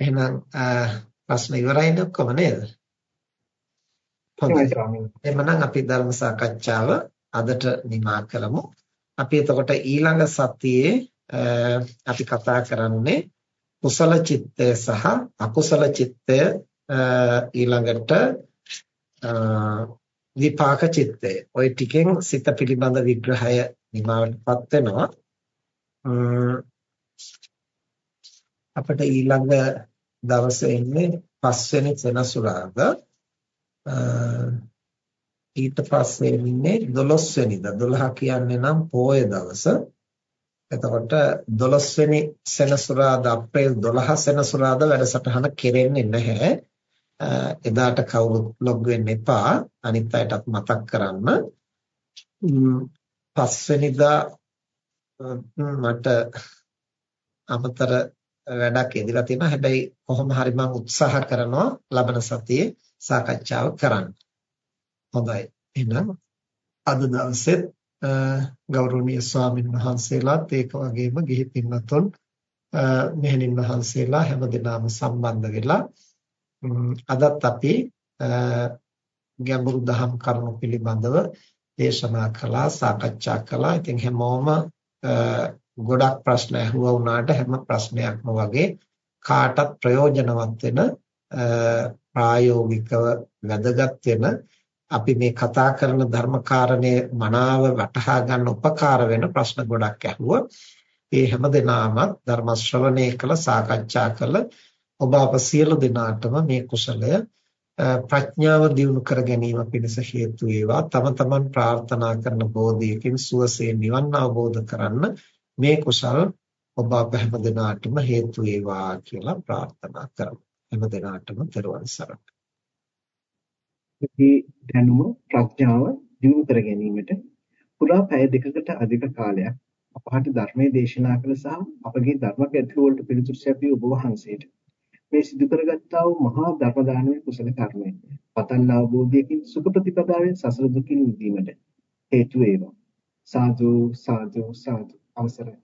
එහෙනම් ප්‍රශ්න ඉවරයිද ඔක්කොම නේද? හොඳයි. එහෙනම් අපි ධර්ම සාකච්ඡාව අදට නිමා කරමු. අපි එතකොට ඊළඟ සතියේ අපි කතා කරන්නේ කුසල චිත්තය සහ අකුසල චිත්තය ඊළඟට විපාක චිත්තය. ওই ටිකෙන් සිත පිළිබඳ විග්‍රහය නිමාවටපත් වෙනවා. අපිට ඊළඟ දවසේ ඉන්නේ පස්වෙනි සෙනසුරාදා ඊට පස්සේ ඉන්නේ 12 වෙනිදා 12 කියන්නේ නම් පෝය දවස. එතකොට 12 වෙනි සෙනසුරාදා අප්‍රේල් 12 සෙනසුරාදා වැඩසටහන කෙරෙන්නේ නැහැ. එදාට කවුරුත් ලොග් වෙන්න එපා. අනිත් අයටත් මතක් කරන්න. පස්වෙනිදා මට අමතර වැඩක් ඉදලා තියෙනවා. හැබැයි කොහොම හරි මම උත්සාහ කරනවා ලබන සතියේ සාකච්ඡාව කරන්න. හොඳයි. එහෙනම් අද දවසෙත් ගෞරවනීය ස්වාමින් වහන්සේලාත් ඒක වගේම ගිහි පින්වත්තුන් මෙහෙණින් වහන්සේලා හැමදෙනාම සම්බන්ධ වෙලා අදත් අපි ගැඹුරු දහම් කරුණු පිළිබඳව දේශනා කළා සාකච්ඡා කළා. ඉතින් හැමෝම ගොඩක් ප්‍රශ්න ඇහුවා වුණාට හැම ප්‍රශ්නයක්ම වගේ කාටත් ප්‍රයෝජනවත් වෙන ප්‍රායෝගිකව වැදගත් වෙන අපි මේ කතා කරන ධර්මකාරණේ මනාව වටහා ගන්න උපකාර වෙන ප්‍රශ්න ගොඩක් ඇහුවා. ඒ හැම දිනාම ධර්ම ශ්‍රවණය කළ සාකච්ඡා කළ ඔබ අප සියලු දෙනාටම මේ කුසලය ප්‍රඥාව දියුණු කර ගැනීම පිණිස හේතු වේවා. තම තමන් ප්‍රාර්ථනා කරන බෝධියකින් සුවසේ නිවන් අවබෝධ කරන්න මේ කුසල් ඔබ අප හැම දිනාටම හේතු වේවා කියලා ප්‍රාර්ථනා කරමු. හැම දිනාටම තෙරුවන් සරණයි. මේ දැනුම ප්‍රඥාව දියුණු කර ගැනීමට පුරා පැය දෙකකට අධික කාලයක් අපහට ධර්මයේ දේශනා කළ සහ අපගේ ධර්ම ගැටළු වලට පිළිතුරු සැපී ඔබ වහන්සේට මේ සිදු කරගත්තා වූ මහා ධර්ම දානමය කුසල කර්මය පතන් අවබෝධයකින් සුඛ ප්‍රතිපදාවෙන් සසර දුකින් මිදීමට හේතු වේවා සාදු සාදු සාදු നമസ്കാരം